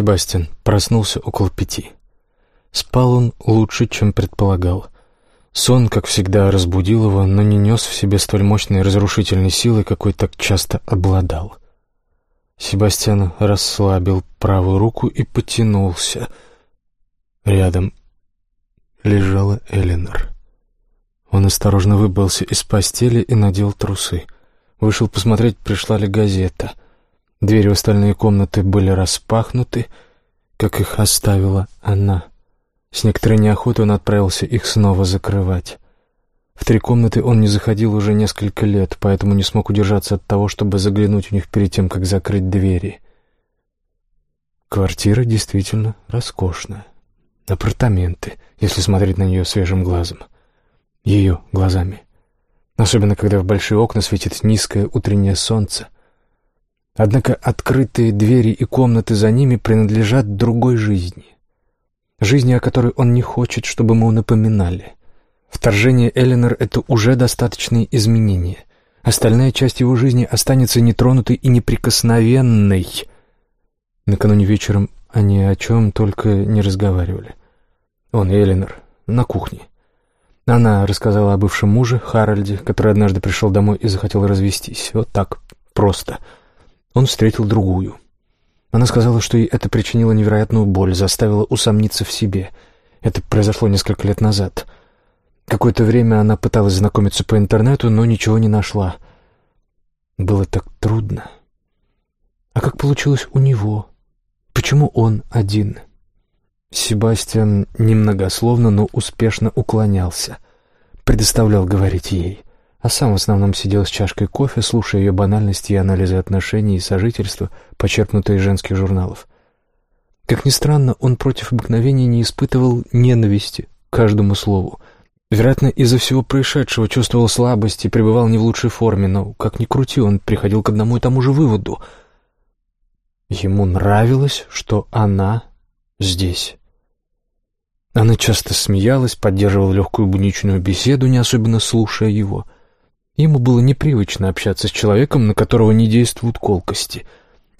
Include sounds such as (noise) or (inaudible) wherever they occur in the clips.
Себастьян проснулся около пяти. Спал он лучше, чем предполагал. Сон, как всегда, разбудил его, но не нес в себе столь мощной разрушительной силы, какой так часто обладал. Себастьян расслабил правую руку и потянулся. Рядом лежала Эленор. Он осторожно выбрался из постели и надел трусы. Вышел посмотреть, пришла ли газета. Двери в остальные комнаты были распахнуты, как их оставила она. С некоторой неохотой он отправился их снова закрывать. В три комнаты он не заходил уже несколько лет, поэтому не смог удержаться от того, чтобы заглянуть в них перед тем, как закрыть двери. Квартира действительно роскошная. Апартаменты, если смотреть на нее свежим глазом. Ее глазами. Особенно, когда в большие окна светит низкое утреннее солнце. Однако открытые двери и комнаты за ними принадлежат другой жизни. Жизни, о которой он не хочет, чтобы ему напоминали. Вторжение Эленор — это уже достаточные изменения. Остальная часть его жизни останется нетронутой и неприкосновенной. Накануне вечером они о чем только не разговаривали. Он и Эленор на кухне. Она рассказала о бывшем муже, Харальде, который однажды пришел домой и захотел развестись. Вот так, просто. Он встретил другую. Она сказала, что ей это причинило невероятную боль, заставило усомниться в себе. Это произошло несколько лет назад — Какое-то время она пыталась знакомиться по интернету, но ничего не нашла. Было так трудно. А как получилось у него? Почему он один? Себастьян немногословно, но успешно уклонялся. Предоставлял говорить ей, а сам в основном сидел с чашкой кофе, слушая ее банальности и анализы отношений и сожительства, почерпнутые из женских журналов. Как ни странно, он против обыкновения не испытывал ненависти к каждому слову, Вероятно, из-за всего происшедшего чувствовал слабость и пребывал не в лучшей форме, но, как ни крути, он приходил к одному и тому же выводу. Ему нравилось, что она здесь. Она часто смеялась, поддерживала легкую буничную беседу, не особенно слушая его. Ему было непривычно общаться с человеком, на которого не действуют колкости.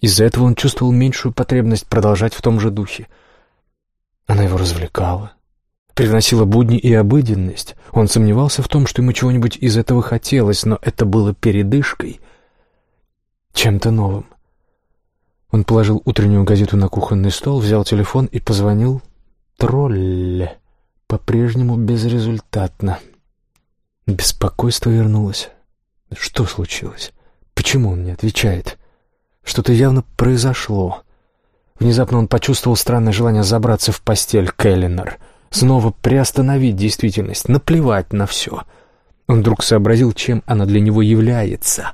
Из-за этого он чувствовал меньшую потребность продолжать в том же духе. Она его развлекала, привносила будни и обыденность. Он сомневался в том, что ему чего-нибудь из этого хотелось, но это было передышкой, чем-то новым. Он положил утреннюю газету на кухонный стол, взял телефон и позвонил тролле. По-прежнему безрезультатно. Беспокойство вернулось. Что случилось? Почему он не отвечает? Что-то явно произошло. Внезапно он почувствовал странное желание забраться в постель к снова приостановить действительность, наплевать на все. Он вдруг сообразил, чем она для него является.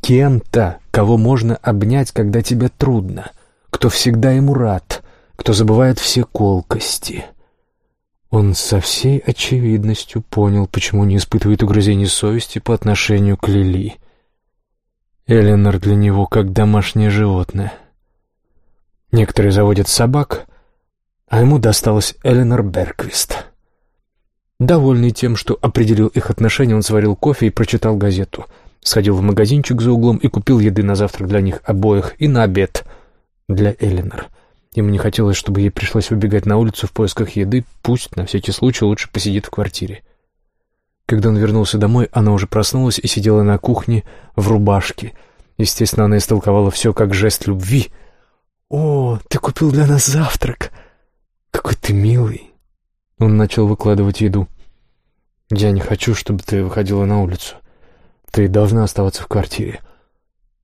Кем-то, кого можно обнять, когда тебе трудно, кто всегда ему рад, кто забывает все колкости. Он со всей очевидностью понял, почему не испытывает угрызений совести по отношению к Лили. Эленор для него как домашнее животное. Некоторые заводят собак, а ему досталась Эленор Берквист. Довольный тем, что определил их отношения, он сварил кофе и прочитал газету. Сходил в магазинчик за углом и купил еды на завтрак для них обоих и на обед для Эленор. Ему не хотелось, чтобы ей пришлось выбегать на улицу в поисках еды, пусть на всякий случай лучше посидит в квартире. Когда он вернулся домой, она уже проснулась и сидела на кухне в рубашке. Естественно, она истолковала все как жест любви. «О, ты купил для нас завтрак!» «Какой ты милый!» Он начал выкладывать еду. «Я не хочу, чтобы ты выходила на улицу. Ты должна оставаться в квартире».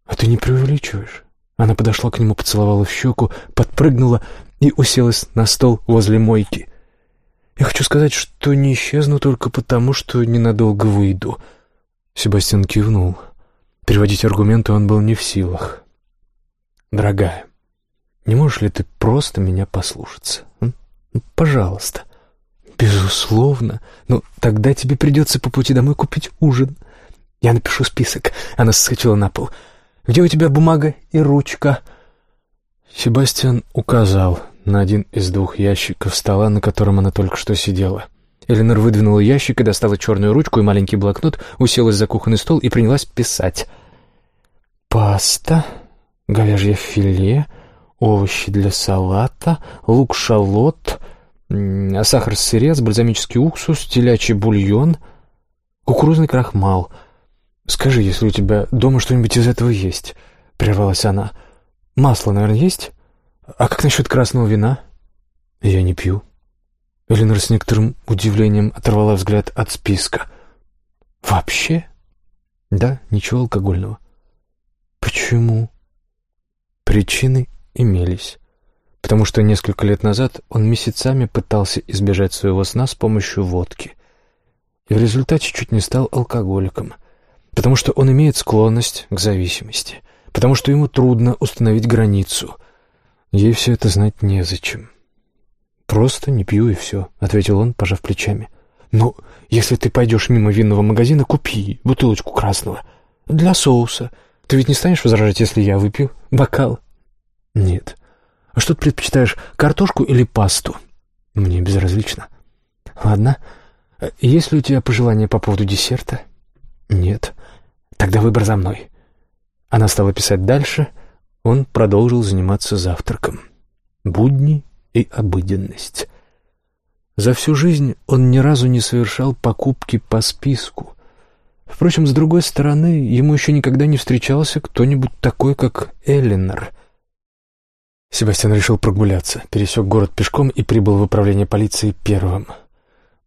«А ты не преувеличиваешь?» Она подошла к нему, поцеловала в щеку, подпрыгнула и уселась на стол возле мойки. «Я хочу сказать, что не исчезну только потому, что ненадолго выйду». Себастьян кивнул. Переводить аргументы он был не в силах. «Дорогая, не можешь ли ты просто меня послушаться? М? Ну, пожалуйста. Безусловно. Но тогда тебе придется по пути домой купить ужин. Я напишу список. Она соскочила на пол. Где у тебя бумага и ручка? Себастьян указал на один из двух ящиков стола, на котором она только что сидела. Эленор выдвинула ящик и достала черную ручку и маленький блокнот, уселась за кухонный стол и принялась писать. «Паста, говяжье филе, овощи для салата, лук-шалот, сахар-сырец, бальзамический уксус, телячий бульон, кукурузный крахмал. Скажи, если у тебя дома что-нибудь из этого есть, — прервалась она. Масло, наверное, есть? А как насчет красного вина? Я не пью. Эленор с некоторым удивлением оторвала взгляд от списка. «Вообще?» «Да, ничего алкогольного». «Почему?» Причины имелись. Потому что несколько лет назад он месяцами пытался избежать своего сна с помощью водки. И в результате чуть не стал алкоголиком. Потому что он имеет склонность к зависимости. Потому что ему трудно установить границу. Ей все это знать незачем. «Просто не пью и все», — ответил он, пожав плечами. «Ну, если ты пойдешь мимо винного магазина, купи бутылочку красного. Для соуса. Ты ведь не станешь возражать, если я выпью бокал?» «Нет. А что ты предпочитаешь, картошку или пасту?» «Мне безразлично». «Ладно. Есть ли у тебя пожелания по поводу десерта?» «Нет. Тогда выбор за мной». Она стала писать дальше. Он продолжил заниматься завтраком. Будни и обыденность. За всю жизнь он ни разу не совершал покупки по списку. Впрочем, с другой стороны, ему еще никогда не встречался кто-нибудь такой, как Эллинор. Себастьян решил прогуляться, пересек город пешком и прибыл в управление полиции первым.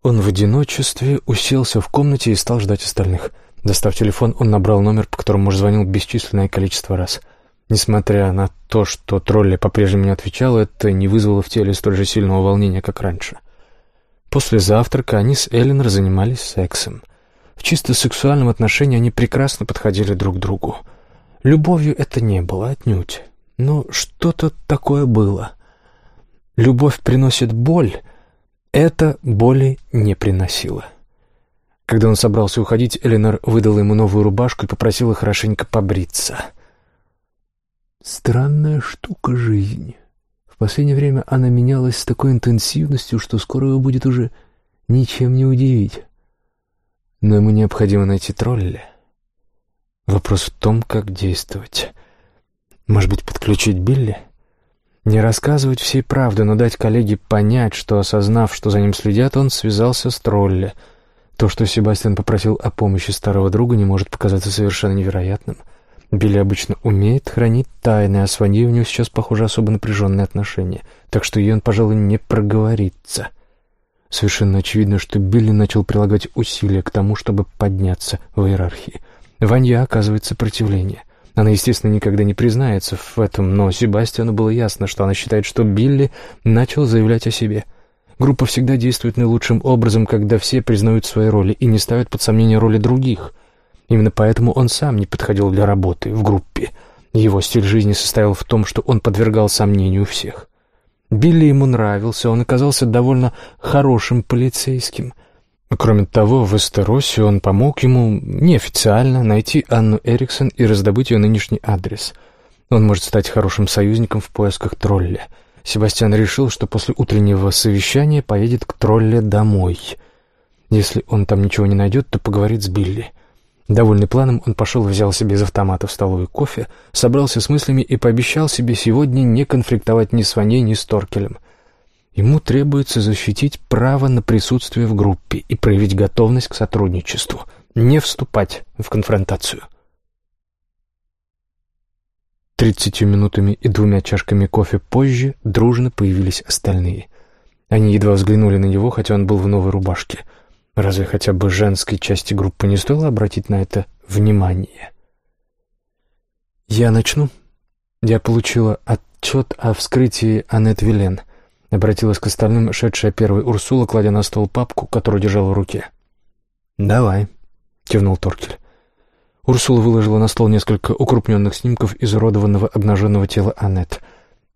Он в одиночестве уселся в комнате и стал ждать остальных. Достав телефон, он набрал номер, по которому уже звонил бесчисленное количество раз — Несмотря на то, что тролли по-прежнему не отвечал, это не вызвало в теле столь же сильного волнения, как раньше. После завтрака они с Эллен занимались сексом. В чисто сексуальном отношении они прекрасно подходили друг к другу. Любовью это не было отнюдь, но что-то такое было. Любовь приносит боль, это боли не приносило. Когда он собрался уходить, Эленор выдала ему новую рубашку и попросила хорошенько побриться — Странная штука жизнь. В последнее время она менялась с такой интенсивностью, что скоро его будет уже ничем не удивить. Но ему необходимо найти тролля. Вопрос в том, как действовать. Может быть, подключить Билли? Не рассказывать всей правды, но дать коллеге понять, что, осознав, что за ним следят, он связался с тролля. То, что Себастьян попросил о помощи старого друга, не может показаться совершенно невероятным — Билли обычно умеет хранить тайны, а с Ваньей у него сейчас, похоже, особо напряженные отношения, так что ей он, пожалуй, не проговорится. Совершенно очевидно, что Билли начал прилагать усилия к тому, чтобы подняться в иерархии. Ванья оказывает сопротивление. Она, естественно, никогда не признается в этом, но Себастьяну было ясно, что она считает, что Билли начал заявлять о себе. Группа всегда действует наилучшим образом, когда все признают свои роли и не ставят под сомнение роли других — Именно поэтому он сам не подходил для работы в группе. Его стиль жизни состоял в том, что он подвергал сомнению всех. Билли ему нравился, он оказался довольно хорошим полицейским. Кроме того, в Эстеросе он помог ему неофициально найти Анну Эриксон и раздобыть ее нынешний адрес. Он может стать хорошим союзником в поисках тролля. Себастьян решил, что после утреннего совещания поедет к тролле домой. Если он там ничего не найдет, то поговорит с Билли. Довольный планом, он пошел взял себе из автомата в столовую кофе, собрался с мыслями и пообещал себе сегодня не конфликтовать ни с Ваней, ни с Торкелем. Ему требуется защитить право на присутствие в группе и проявить готовность к сотрудничеству, не вступать в конфронтацию. Тридцатью минутами и двумя чашками кофе позже дружно появились остальные. Они едва взглянули на него, хотя он был в новой рубашке — Разве хотя бы женской части группы не стоило обратить на это внимание? «Я начну. Я получила отчет о вскрытии Аннет Вилен», — обратилась к остальным шедшая первой Урсула, кладя на стол папку, которую держала в руке. «Давай», — кивнул Торкель. Урсула выложила на стол несколько укрупненных снимков изуродованного обнаженного тела Аннет.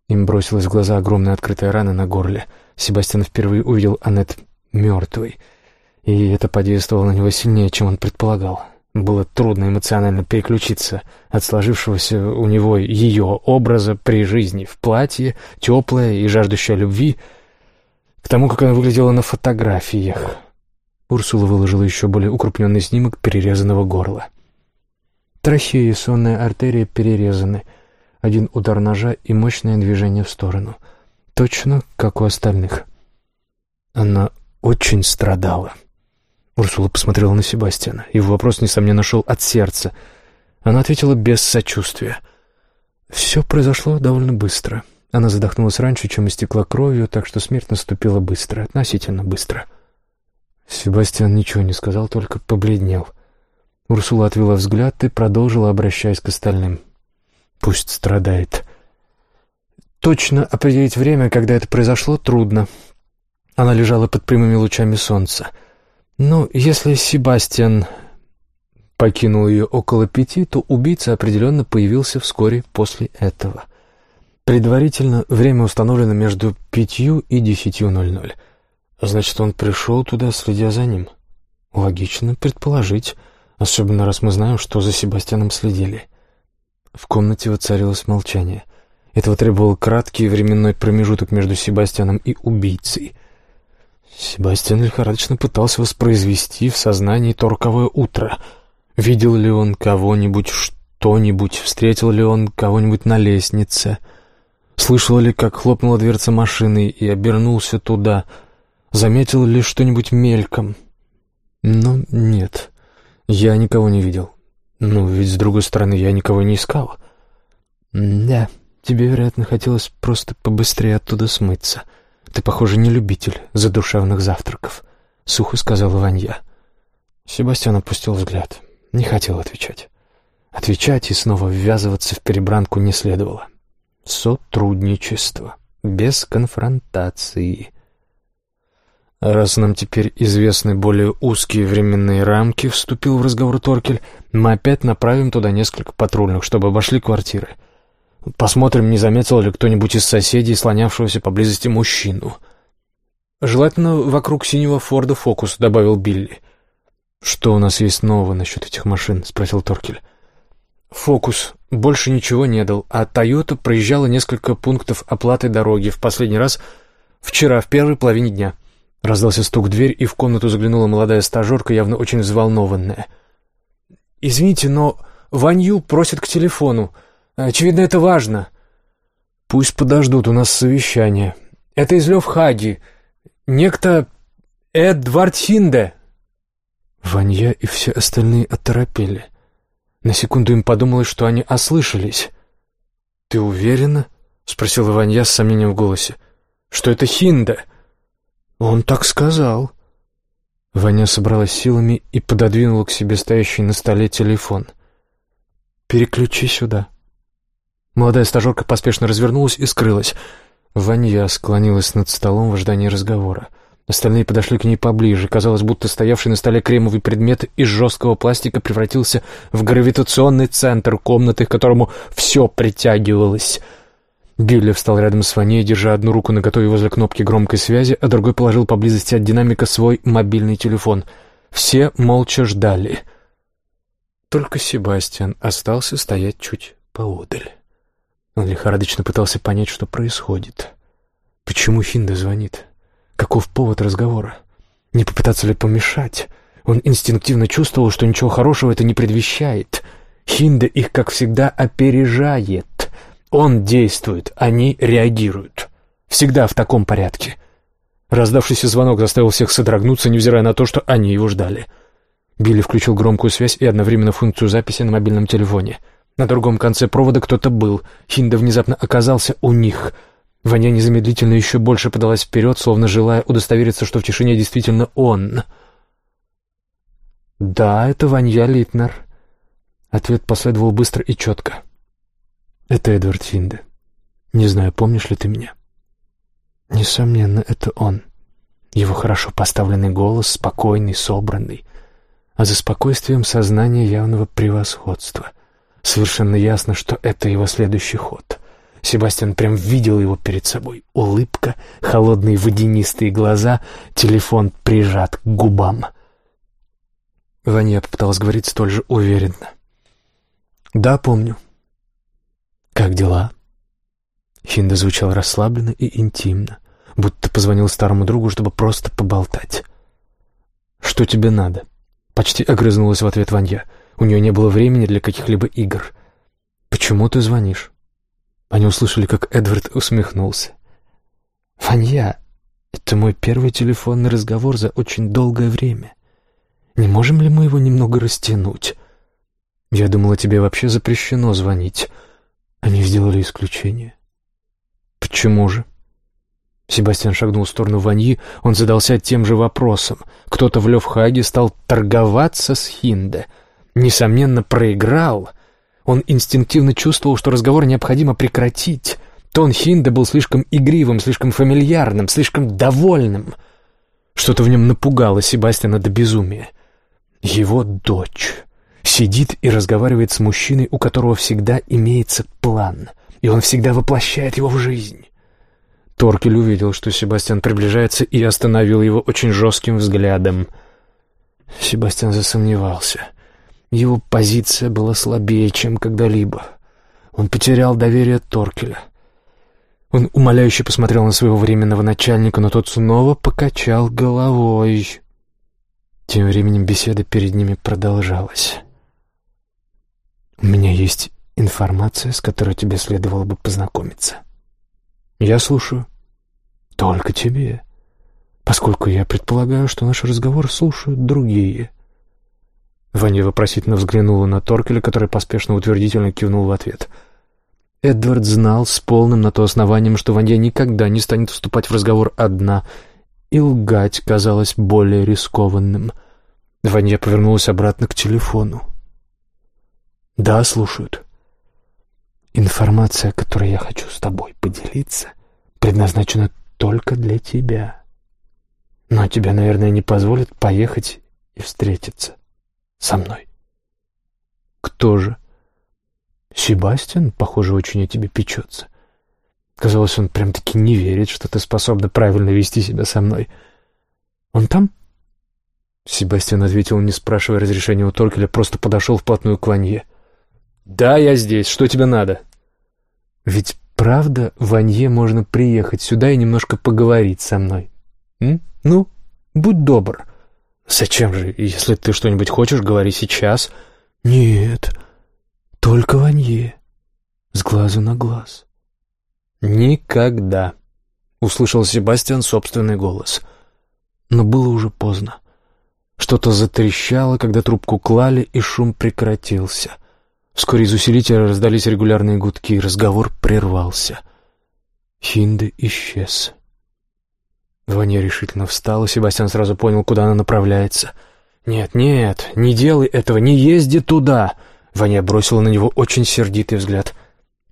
Им бросилась в глаза огромная открытая рана на горле. Себастьян впервые увидел Аннет мертвой — и это подействовало на него сильнее, чем он предполагал. Было трудно эмоционально переключиться от сложившегося у него ее образа при жизни в платье, теплое и жаждущее любви, к тому, как она выглядела на фотографиях. Урсула выложила еще более укрупненный снимок перерезанного горла. Трахея и сонная артерия перерезаны. один удар ножа и мощное движение в сторону. Точно, как у остальных. Она очень страдала. Урсула посмотрела на Себастьяна. Его вопрос, несомненно, шел от сердца. Она ответила без сочувствия. Все произошло довольно быстро. Она задохнулась раньше, чем истекла кровью, так что смерть наступила быстро, относительно быстро. Себастьян ничего не сказал, только побледнел. Урсула отвела взгляд и продолжила, обращаясь к остальным. «Пусть страдает». Точно определить время, когда это произошло, трудно. Она лежала под прямыми лучами солнца. Но если Себастьян покинул ее около пяти, то убийца определенно появился вскоре после этого. Предварительно время установлено между пятью и десятью ноль ноль. Значит, он пришел туда, следя за ним. Логично предположить, особенно раз мы знаем, что за Себастьяном следили. В комнате воцарилось молчание. Этого требовал краткий временной промежуток между Себастьяном и убийцей. Себастьян лихорадочно пытался воспроизвести в сознании то роковое утро. Видел ли он кого-нибудь, что-нибудь, встретил ли он кого-нибудь на лестнице, слышал ли, как хлопнула дверца машины и обернулся туда — заметил ли что-нибудь мельком. Но нет, я никого не видел. Ну, ведь с другой стороны, я никого не искал. Да, тебе, вероятно, хотелось просто побыстрее оттуда смыться. Ты, похоже, не любитель задушевных завтраков, — сухо сказал Ванья. Себастьян опустил взгляд. Не хотел отвечать. Отвечать и снова ввязываться в перебранку не следовало. Сотрудничество. Без конфронтации. «Раз нам теперь известны более узкие временные рамки», — вступил в разговор Торкель, «мы опять направим туда несколько патрульных, чтобы обошли квартиры. Посмотрим, не заметил ли кто-нибудь из соседей слонявшегося поблизости мужчину». «Желательно вокруг синего Форда Фокус», — добавил Билли. «Что у нас есть нового насчет этих машин?» — спросил Торкель. «Фокус больше ничего не дал, а Тойота проезжала несколько пунктов оплаты дороги в последний раз вчера, в первой половине дня». Раздался стук в дверь, и в комнату заглянула молодая стажерка, явно очень взволнованная. «Извините, но Ванью просят к телефону. Очевидно, это важно». «Пусть подождут, у нас совещание. Это из Левхаги. Некто Эдвард Хинде». Ванья и все остальные оторопели. На секунду им подумалось, что они ослышались. «Ты уверена?» — спросил Ванья с сомнением в голосе. «Что это Хинде?» «Он так сказал». Ваня собралась силами и пододвинула к себе стоящий на столе телефон. «Переключи сюда». Молодая стажерка поспешно развернулась и скрылась. Ваня склонилась над столом в ожидании разговора. Остальные подошли к ней поближе. Казалось, будто стоявший на столе кремовый предмет из жесткого пластика превратился в гравитационный центр комнаты, к которому все притягивалось — Билли встал рядом с Ваней, держа одну руку на готове возле кнопки громкой связи, а другой положил поблизости от динамика свой мобильный телефон. Все молча ждали. Только Себастьян остался стоять чуть поодаль. Он лихорадочно пытался понять, что происходит. Почему Хинда звонит? Каков повод разговора? Не попытаться ли помешать? Он инстинктивно чувствовал, что ничего хорошего это не предвещает. Хинда их, как всегда, опережает. Он действует, они реагируют. Всегда в таком порядке. Раздавшийся звонок заставил всех содрогнуться, невзирая на то, что они его ждали. Билли включил громкую связь и одновременно функцию записи на мобильном телефоне. На другом конце провода кто-то был. Хинда внезапно оказался у них. Ваня незамедлительно еще больше подалась вперед, словно желая удостовериться, что в тишине действительно он. «Да, это Ванья Литнер». Ответ последовал быстро и четко. Это Эдвард Финде. Не знаю, помнишь ли ты меня? Несомненно, это он. Его хорошо поставленный голос, спокойный, собранный, а за спокойствием сознание явного превосходства. Совершенно ясно, что это его следующий ход. Себастьян прям видел его перед собой. Улыбка, холодные водянистые глаза, телефон прижат к губам. Ваня попыталась говорить столь же уверенно. «Да, помню. «Как дела?» Хинда звучал расслабленно и интимно, будто позвонил старому другу, чтобы просто поболтать. «Что тебе надо?» Почти огрызнулась в ответ Ванья. У нее не было времени для каких-либо игр. «Почему ты звонишь?» Они услышали, как Эдвард усмехнулся. «Ванья, это мой первый телефонный разговор за очень долгое время. Не можем ли мы его немного растянуть? Я думала, тебе вообще запрещено звонить. Они сделали исключение. Почему же? Себастьян шагнул в сторону Ваньи, он задался тем же вопросом. Кто-то в Левхаге стал торговаться с Хинде. Несомненно, проиграл. Он инстинктивно чувствовал, что разговор необходимо прекратить. Тон Хинде был слишком игривым, слишком фамильярным, слишком довольным. Что-то в нем напугало Себастьяна до безумия. Его дочь сидит и разговаривает с мужчиной, у которого всегда имеется план, и он всегда воплощает его в жизнь. Торкель увидел, что Себастьян приближается, и остановил его очень жестким взглядом. Себастьян засомневался. Его позиция была слабее, чем когда-либо. Он потерял доверие Торкеля. Он умоляюще посмотрел на своего временного начальника, но тот снова покачал головой. Тем временем беседа перед ними продолжалась. «У меня есть информация, с которой тебе следовало бы познакомиться». «Я слушаю». «Только тебе, поскольку я предполагаю, что наш разговор слушают другие». Ваня вопросительно взглянула на Торкеля, который поспешно утвердительно кивнул в ответ. Эдвард знал с полным на то основанием, что Ваня никогда не станет вступать в разговор одна, и лгать казалось более рискованным. Ваня повернулась обратно к телефону. «Да, слушают». «Информация, которой я хочу с тобой поделиться, предназначена только для тебя. Но тебе, наверное, не позволят поехать и встретиться со мной». «Кто же?» «Себастьян, похоже, очень о тебе печется. Казалось, он прям-таки не верит, что ты способна правильно вести себя со мной. Он там?» Себастьян ответил, не спрашивая разрешения у Торкеля, просто подошел вплотную к Ванье. «Да, я здесь. Что тебе надо?» «Ведь правда, Ванье можно приехать сюда и немножко поговорить со мной? М? Ну, будь добр». «Зачем же? Если ты что-нибудь хочешь, говори сейчас». «Нет, только Ванье. С глазу на глаз». «Никогда», — услышал Себастьян собственный голос. Но было уже поздно. Что-то затрещало, когда трубку клали, и шум прекратился. Вскоре из усилителя раздались регулярные гудки, разговор прервался. Хинде исчез. Ваня решительно встала, Себастьян сразу понял, куда она направляется. «Нет, нет, не делай этого, не езди туда!» Ваня бросила на него очень сердитый взгляд.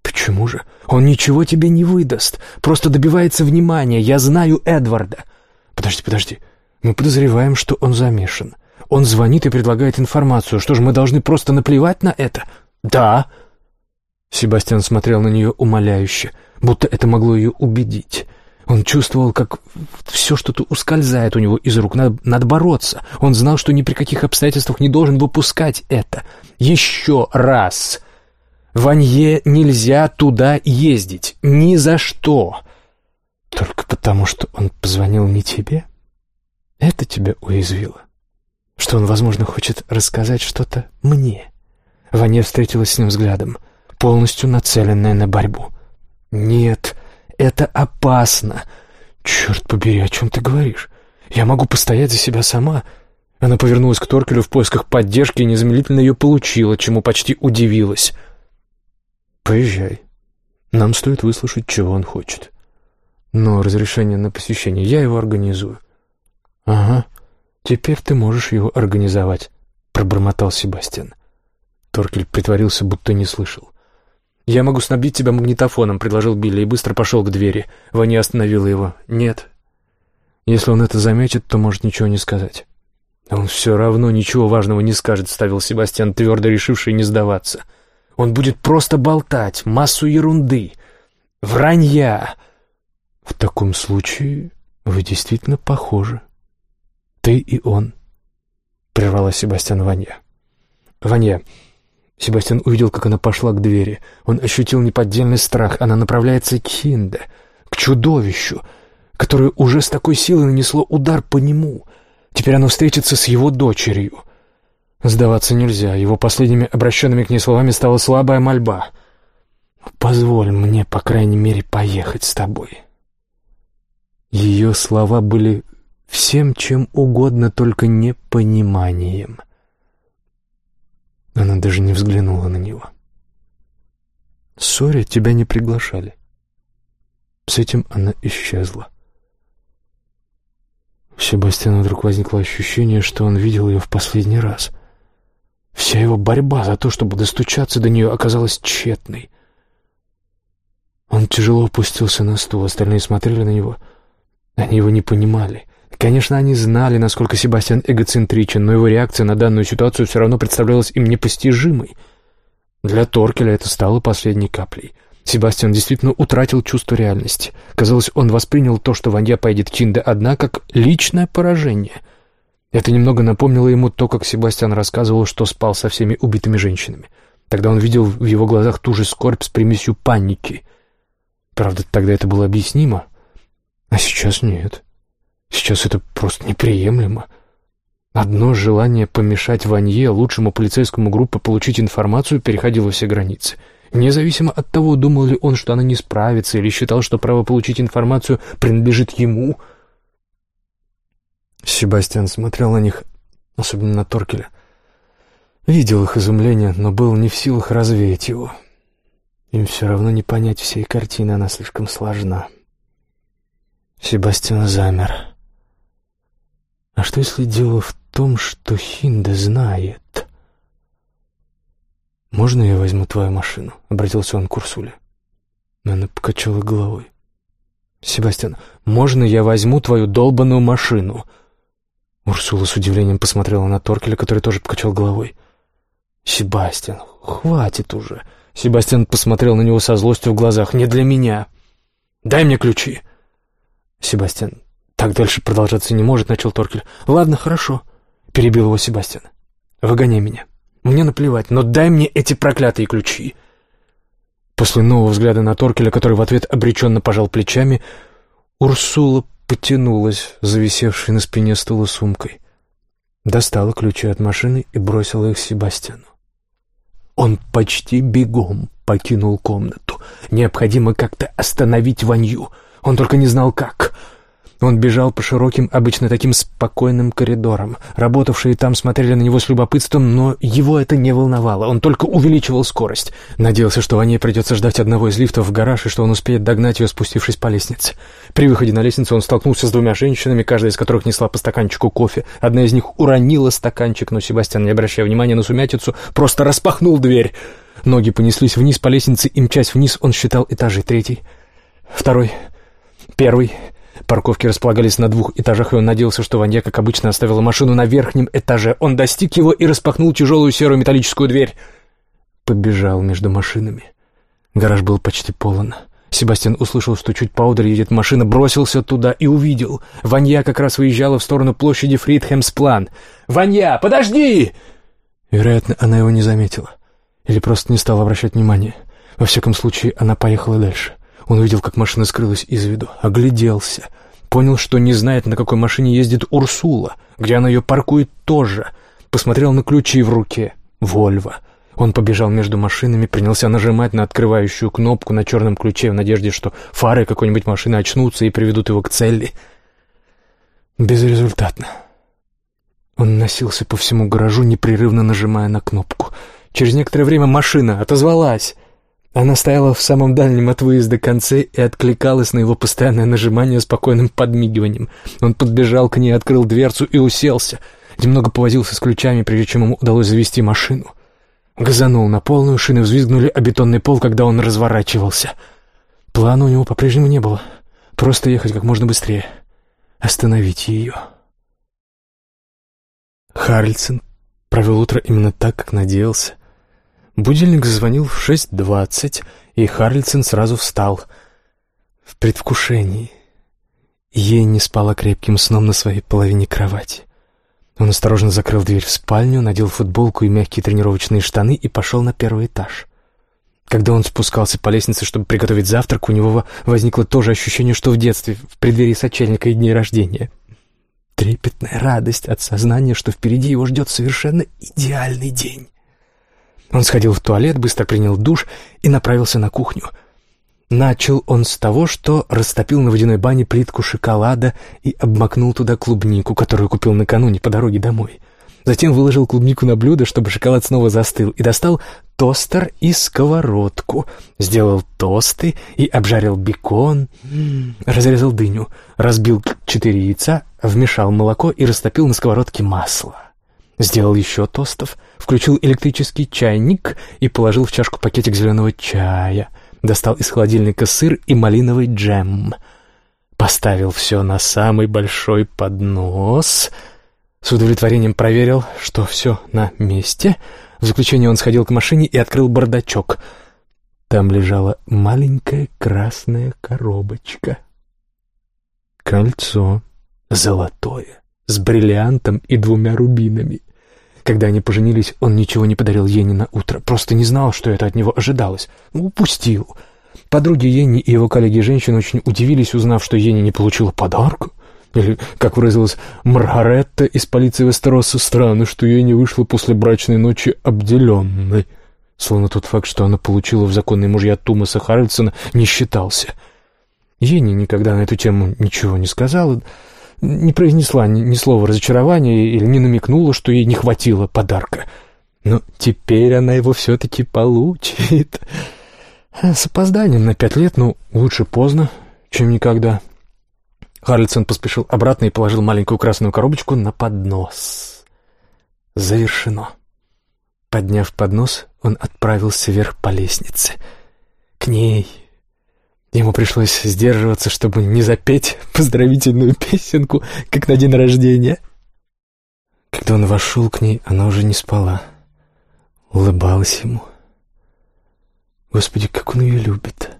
«Почему же? Он ничего тебе не выдаст, просто добивается внимания, я знаю Эдварда!» «Подожди, подожди, мы подозреваем, что он замешан. Он звонит и предлагает информацию. Что же, мы должны просто наплевать на это? Да. Себастьян смотрел на нее умоляюще, будто это могло ее убедить. Он чувствовал, как все что-то ускользает у него из рук. Надо, надо бороться. Он знал, что ни при каких обстоятельствах не должен выпускать это. Еще раз. Ванье нельзя туда ездить. Ни за что. Только потому, что он позвонил не тебе? — это тебя уязвило? Что он, возможно, хочет рассказать что-то мне?» Ваня встретилась с ним взглядом, полностью нацеленная на борьбу. «Нет, это опасно. Черт побери, о чем ты говоришь? Я могу постоять за себя сама». Она повернулась к Торкелю в поисках поддержки и незамедлительно ее получила, чему почти удивилась. «Поезжай. Нам стоит выслушать, чего он хочет. Но разрешение на посещение я его организую. «Ага, теперь ты можешь его организовать», — пробормотал Себастьян. Торкель притворился, будто не слышал. «Я могу снабдить тебя магнитофоном», — предложил Билли и быстро пошел к двери. Ваня остановила его. «Нет. Если он это заметит, то может ничего не сказать». «Он все равно ничего важного не скажет», — ставил Себастьян, твердо решивший не сдаваться. «Он будет просто болтать, массу ерунды, вранья». «В таком случае вы действительно похожи», «Ты и он», — прервала Себастьян Ванья. «Ванья». Себастьян увидел, как она пошла к двери. Он ощутил неподдельный страх. Она направляется к Хинде, к чудовищу, которое уже с такой силой нанесло удар по нему. Теперь оно встретится с его дочерью. Сдаваться нельзя. Его последними обращенными к ней словами стала слабая мольба. Позволь мне, по крайней мере, поехать с тобой. Ее слова были всем чем угодно, только не пониманием. Она даже не взглянула на него. «Сори, тебя не приглашали». С этим она исчезла. У Себастьяна вдруг возникло ощущение, что он видел ее в последний раз. Вся его борьба за то, чтобы достучаться до нее, оказалась тщетной. Он тяжело опустился на стул, остальные смотрели на него. Они его не понимали. Конечно, они знали, насколько Себастьян эгоцентричен, но его реакция на данную ситуацию все равно представлялась им непостижимой. Для Торкеля это стало последней каплей. Себастьян действительно утратил чувство реальности. Казалось, он воспринял то, что Ванья поедет к Чинде одна, как личное поражение. Это немного напомнило ему то, как Себастьян рассказывал, что спал со всеми убитыми женщинами. Тогда он видел в его глазах ту же скорбь с примесью паники. Правда, тогда это было объяснимо, а сейчас нет. Сейчас это просто неприемлемо. Одно желание помешать Ванье, лучшему полицейскому группе, получить информацию, переходило все границы — Независимо от того, думал ли он, что она не справится, или считал, что право получить информацию принадлежит ему. Себастьян смотрел на них, особенно на Торкеля. Видел их изумление, но был не в силах развеять его. Им все равно не понять всей картины, она слишком сложна. Себастьян замер. А что если дело в том, что Хинда знает? «Можно я возьму твою машину?» — обратился он к Урсуле. Она покачала головой. «Себастьян, можно я возьму твою долбанную машину?» Урсула с удивлением посмотрела на Торкеля, который тоже покачал головой. «Себастьян, хватит уже!» Себастьян посмотрел на него со злостью в глазах. «Не для меня! Дай мне ключи!» «Себастьян, так дальше продолжаться не может», — начал Торкель. «Ладно, хорошо», — перебил его Себастьян. «Выгоняй меня». Мне наплевать, но дай мне эти проклятые ключи. После нового взгляда на Торкеля, который в ответ обреченно пожал плечами, Урсула потянулась, зависевшей на спине стула сумкой. Достала ключи от машины и бросила их Себастьяну. Он почти бегом покинул комнату. Необходимо как-то остановить Ванью. Он только не знал, как. Он бежал по широким, обычно таким спокойным коридорам. Работавшие там смотрели на него с любопытством, но его это не волновало. Он только увеличивал скорость. Надеялся, что Ване придется ждать одного из лифтов в гараж и что он успеет догнать ее, спустившись по лестнице. При выходе на лестницу он столкнулся с двумя женщинами, каждая из которых несла по стаканчику кофе. Одна из них уронила стаканчик, но Себастьян, не обращая внимания на сумятицу, просто распахнул дверь. Ноги понеслись вниз по лестнице, и мчась вниз он считал этажи. Третий, второй, первый... Парковки располагались на двух этажах, и он надеялся, что Ванья, как обычно, оставила машину на верхнем этаже. Он достиг его и распахнул тяжелую серую металлическую дверь. Побежал между машинами. Гараж был почти полон. Себастьян услышал, что чуть поодаль едет машина, бросился туда и увидел. Ванья как раз выезжала в сторону площади Фридхемсплан. «Ванья, подожди!» Вероятно, она его не заметила. Или просто не стала обращать внимания. Во всяком случае, она поехала дальше. Он увидел, как машина скрылась из виду, огляделся. Понял, что не знает, на какой машине ездит Урсула, где она ее паркует тоже. Посмотрел на ключи в руке. «Вольво». Он побежал между машинами, принялся нажимать на открывающую кнопку на черном ключе в надежде, что фары какой-нибудь машины очнутся и приведут его к цели. Безрезультатно. Он носился по всему гаражу, непрерывно нажимая на кнопку. Через некоторое время машина отозвалась. Она стояла в самом дальнем от выезда конце и откликалась на его постоянное нажимание спокойным подмигиванием. Он подбежал к ней, открыл дверцу и уселся. Немного повозился с ключами, прежде чем ему удалось завести машину. Газанул на полную, шины взвизгнули, а бетонный пол, когда он разворачивался. Плана у него по-прежнему не было. Просто ехать как можно быстрее. Остановить ее. Харльсон провел утро именно так, как надеялся. Будильник зазвонил в 6.20, и Харльсон сразу встал. В предвкушении. Ей не спала крепким сном на своей половине кровати. Он осторожно закрыл дверь в спальню, надел футболку и мягкие тренировочные штаны и пошел на первый этаж. Когда он спускался по лестнице, чтобы приготовить завтрак, у него возникло то же ощущение, что в детстве, в преддверии сочельника и дней рождения. Трепетная радость от сознания, что впереди его ждет совершенно идеальный день. Он сходил в туалет, быстро принял душ и направился на кухню. Начал он с того, что растопил на водяной бане плитку шоколада и обмакнул туда клубнику, которую купил накануне по дороге домой. Затем выложил клубнику на блюдо, чтобы шоколад снова застыл, и достал тостер и сковородку. Сделал тосты и обжарил бекон, разрезал дыню, разбил четыре яйца, вмешал молоко и растопил на сковородке масло. Сделал еще тостов, включил электрический чайник и положил в чашку пакетик зеленого чая. Достал из холодильника сыр и малиновый джем. Поставил все на самый большой поднос — с удовлетворением проверил, что все на месте. В заключение он сходил к машине и открыл бардачок. Там лежала маленькая красная коробочка. Кольцо. Золотое. С бриллиантом и двумя рубинами. Когда они поженились, он ничего не подарил Ене на утро. Просто не знал, что это от него ожидалось. Упустил. Подруги Ени и его коллеги-женщины очень удивились, узнав, что Ени не получила подарка. Или, как выразилась Маргаретта из полиции Вестероса, странно, что ее не вышло после брачной ночи обделенной. Словно тот факт, что она получила в законные мужья Тумаса Харальдсона, не считался. Ени никогда на эту тему ничего не сказала, не произнесла ни, ни слова разочарования или не намекнула, что ей не хватило подарка. Но теперь она его все-таки получит. С опозданием на пять лет, ну, лучше поздно, чем никогда. Харлисон поспешил обратно и положил маленькую красную коробочку на поднос. Завершено. Подняв поднос, он отправился вверх по лестнице. К ней. Ему пришлось сдерживаться, чтобы не запеть поздравительную песенку, как на день рождения. Когда он вошел к ней, она уже не спала. Улыбалась ему. Господи, как он ее любит.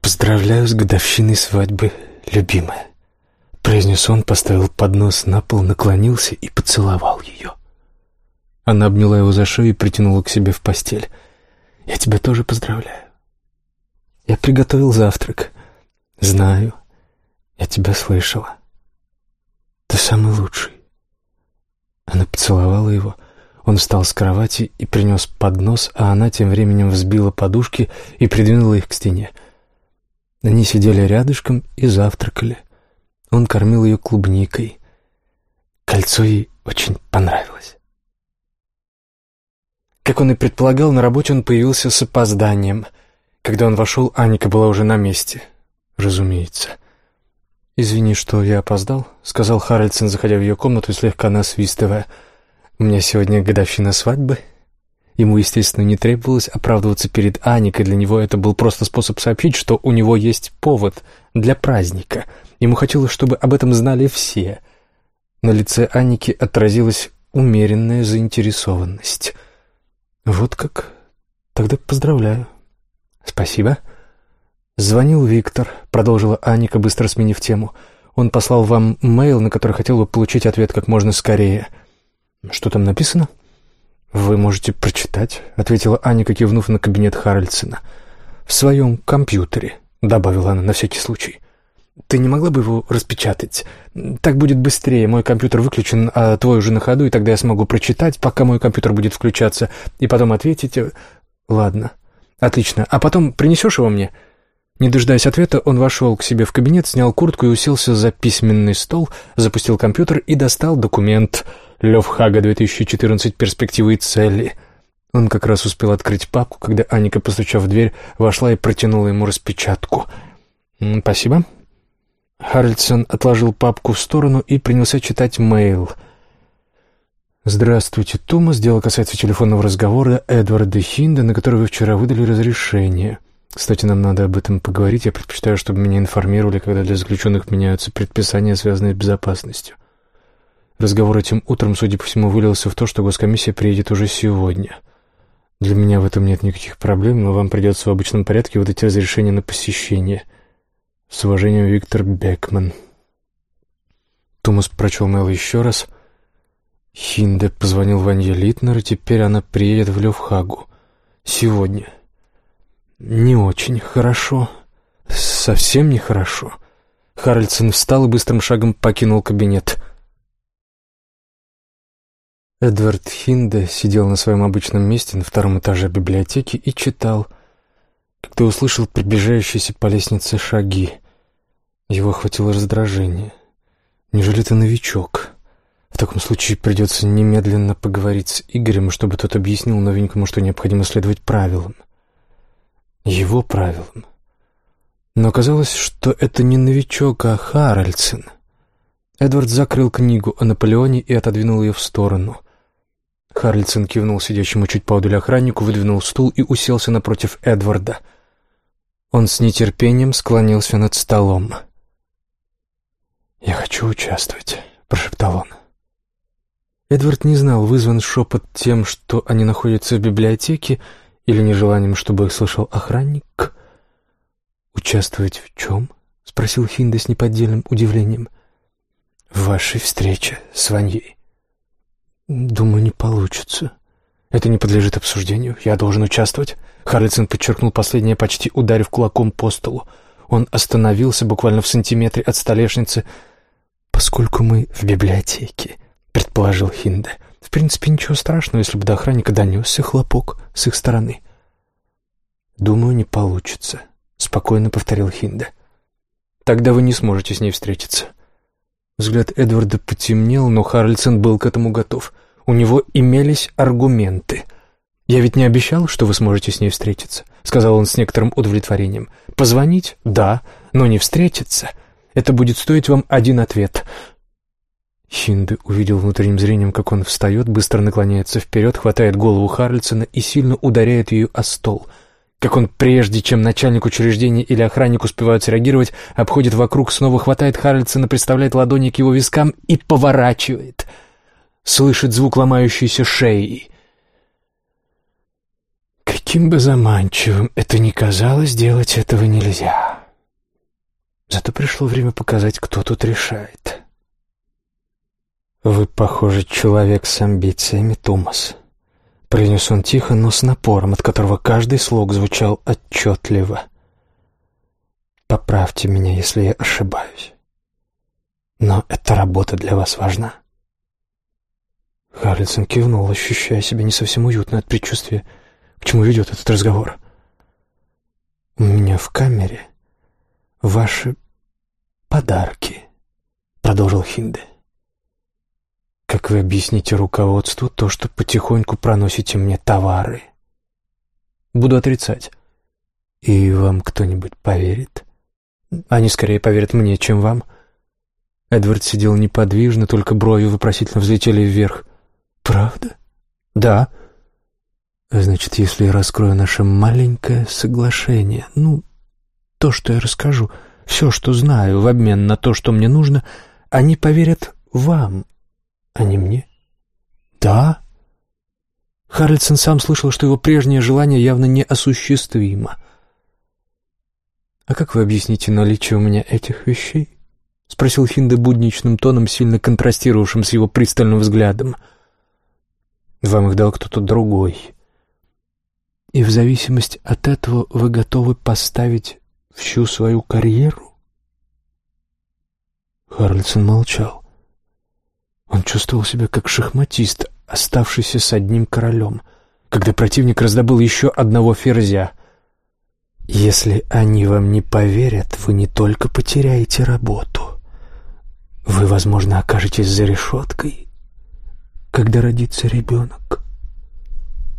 «Поздравляю с годовщиной свадьбы, любимая», — произнес он, поставил поднос на пол, наклонился и поцеловал ее. Она обняла его за шею и притянула к себе в постель. «Я тебя тоже поздравляю. Я приготовил завтрак. Знаю, я тебя слышала. Ты самый лучший». Она поцеловала его. Он встал с кровати и принес поднос, а она тем временем взбила подушки и придвинула их к стене. Они сидели рядышком и завтракали. Он кормил ее клубникой. Кольцо ей очень понравилось. Как он и предполагал, на работе он появился с опозданием. Когда он вошел, Аника была уже на месте. Разумеется. «Извини, что я опоздал», — сказал Харальдсен, заходя в ее комнату и слегка насвистывая. «У меня сегодня годовщина свадьбы, Ему, естественно, не требовалось оправдываться перед Аникой, для него это был просто способ сообщить, что у него есть повод для праздника. Ему хотелось, чтобы об этом знали все. На лице Аники отразилась умеренная заинтересованность. «Вот как? Тогда поздравляю». «Спасибо». «Звонил Виктор», — продолжила Аника, быстро сменив тему. «Он послал вам мейл, на который хотел бы получить ответ как можно скорее». «Что там написано?» «Вы можете прочитать», — ответила Аника, кивнув на кабинет Харальдсена. «В своем компьютере», — добавила она на всякий случай. «Ты не могла бы его распечатать? Так будет быстрее. Мой компьютер выключен, а твой уже на ходу, и тогда я смогу прочитать, пока мой компьютер будет включаться, и потом ответить. Ладно. Отлично. А потом принесешь его мне?» Не дожидаясь ответа, он вошел к себе в кабинет, снял куртку и уселся за письменный стол, запустил компьютер и достал документ — Левхага 2014 «Перспективы и цели». Он как раз успел открыть папку, когда Аника, постучав в дверь, вошла и протянула ему распечатку. «Спасибо». Харальдсон отложил папку в сторону и принялся читать мейл. «Здравствуйте, Томас. Дело касается телефонного разговора Эдварда Хинда, на который вы вчера выдали разрешение. Кстати, нам надо об этом поговорить. Я предпочитаю, чтобы меня информировали, когда для заключенных меняются предписания, связанные с безопасностью. Разговор этим утром, судя по всему, вылился в то, что госкомиссия приедет уже сегодня. Для меня в этом нет никаких проблем, но вам придется в обычном порядке выдать разрешение на посещение. С уважением, Виктор Бекман. Томас прочел мейл еще раз. Хинде позвонил Ванье Литнер, и теперь она приедет в Левхагу. Сегодня. Не очень хорошо. Совсем нехорошо. Харальдсон встал и быстрым шагом покинул кабинет. Эдвард Хинде сидел на своем обычном месте на втором этаже библиотеки и читал, когда услышал приближающиеся по лестнице шаги. Его охватило раздражение. Неужели это новичок? Таком случае придется немедленно поговорить с Игорем, чтобы тот объяснил новенькому, что необходимо следовать правилам. Его правилам. Но оказалось, что это не новичок, а Харальдсен. Эдвард закрыл книгу о Наполеоне и отодвинул ее в сторону. Харальдсен кивнул сидящему чуть поодаль охраннику, выдвинул стул и уселся напротив Эдварда. Он с нетерпением склонился над столом. «Я хочу участвовать», — прошептал он. Эдвард не знал, вызван шепот тем, что они находятся в библиотеке, или нежеланием, чтобы их слышал охранник. «Участвовать в чем?» — спросил Хинда с неподдельным удивлением. «В вашей встрече с Ваньей». «Думаю, не получится. Это не подлежит обсуждению. Я должен участвовать». Харлисон подчеркнул последнее, почти ударив кулаком по столу. Он остановился буквально в сантиметре от столешницы. «Поскольку мы в библиотеке», — предположил Хинде. «В принципе, ничего страшного, если бы до охранника донесся хлопок с их стороны». «Думаю, не получится», — спокойно повторил Хинде. «Тогда вы не сможете с ней встретиться». Взгляд Эдварда потемнел, но Харльсон был к этому готов. У него имелись аргументы. «Я ведь не обещал, что вы сможете с ней встретиться», — сказал он с некоторым удовлетворением. «Позвонить? Да, но не встретиться. Это будет стоить вам один ответ». Хинде увидел внутренним зрением, как он встает, быстро наклоняется вперед, хватает голову Харльсона и сильно ударяет ее о стол — как он, прежде чем начальник учреждения или охранник успевают среагировать, обходит вокруг, снова хватает Харльсона, представляет ладони к его вискам и поворачивает. Слышит звук ломающейся шеи. Каким бы заманчивым это ни казалось, делать этого нельзя. Зато пришло время показать, кто тут решает. Вы, похоже, человек с амбициями, Томас произнес он тихо, но с напором, от которого каждый слог звучал отчетливо. «Поправьте меня, если я ошибаюсь. Но эта работа для вас важна». Харлисон кивнул, ощущая себя не совсем уютно от предчувствия, к чему ведет этот разговор. «У меня в камере ваши подарки», — продолжил Хинде. Как вы объясните руководству то, что потихоньку проносите мне товары? Буду отрицать. И вам кто-нибудь поверит? Они скорее поверят мне, чем вам. Эдвард сидел неподвижно, только брови вопросительно взлетели вверх. Правда? Да. Значит, если я раскрою наше маленькое соглашение, ну, то, что я расскажу, все, что знаю, в обмен на то, что мне нужно, они поверят вам, а не мне? Да. Харльсон сам слышал, что его прежнее желание явно неосуществимо. «А как вы объясните наличие у меня этих вещей?» — спросил Хинде будничным тоном, сильно контрастировавшим с его пристальным взглядом. «Вам их дал кто-то другой. И в зависимости от этого вы готовы поставить всю свою карьеру?» Харльсон молчал. Он чувствовал себя как шахматист, оставшийся с одним королем, когда противник раздобыл еще одного ферзя. Если они вам не поверят, вы не только потеряете работу, вы, возможно, окажетесь за решеткой, когда родится ребенок.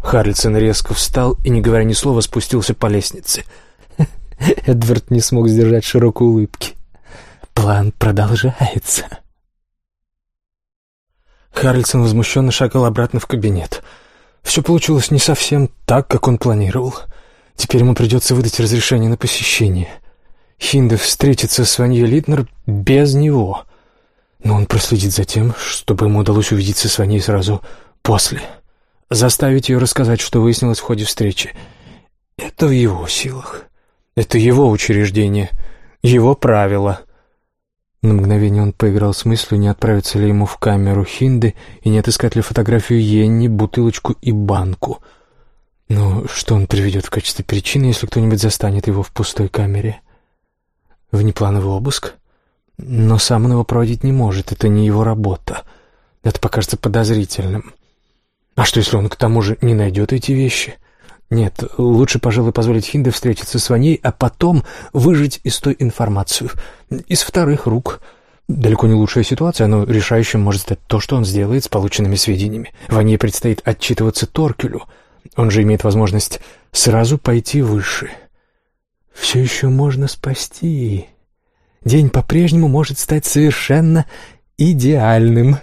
Харльсон резко встал и, не говоря ни слова, спустился по лестнице. (laughs) Эдвард не смог сдержать широкой улыбки. План продолжается. Харльсон возмущенно шагал обратно в кабинет. Все получилось не совсем так, как он планировал. Теперь ему придется выдать разрешение на посещение. Хинда встретится с Ваньей Литнер без него. Но он проследит за тем, чтобы ему удалось увидеться с Ваней сразу после. Заставить ее рассказать, что выяснилось в ходе встречи. Это в его силах. Это его учреждение, его правила — на мгновение он поиграл с мыслью, не отправиться ли ему в камеру Хинды и не отыскать ли фотографию Йенни, бутылочку и банку. Но что он приведет в качестве причины, если кто-нибудь застанет его в пустой камере? Внеплановый обыск? Но сам он его проводить не может, это не его работа. Это покажется подозрительным. А что, если он к тому же не найдет эти вещи? Нет, лучше, пожалуй, позволить Хинде встретиться с Ваней, а потом выжить из той информацию. Из вторых рук. Далеко не лучшая ситуация, но решающим может стать то, что он сделает с полученными сведениями. Ване предстоит отчитываться Торкелю. Он же имеет возможность сразу пойти выше. Все еще можно спасти. День по-прежнему может стать совершенно идеальным.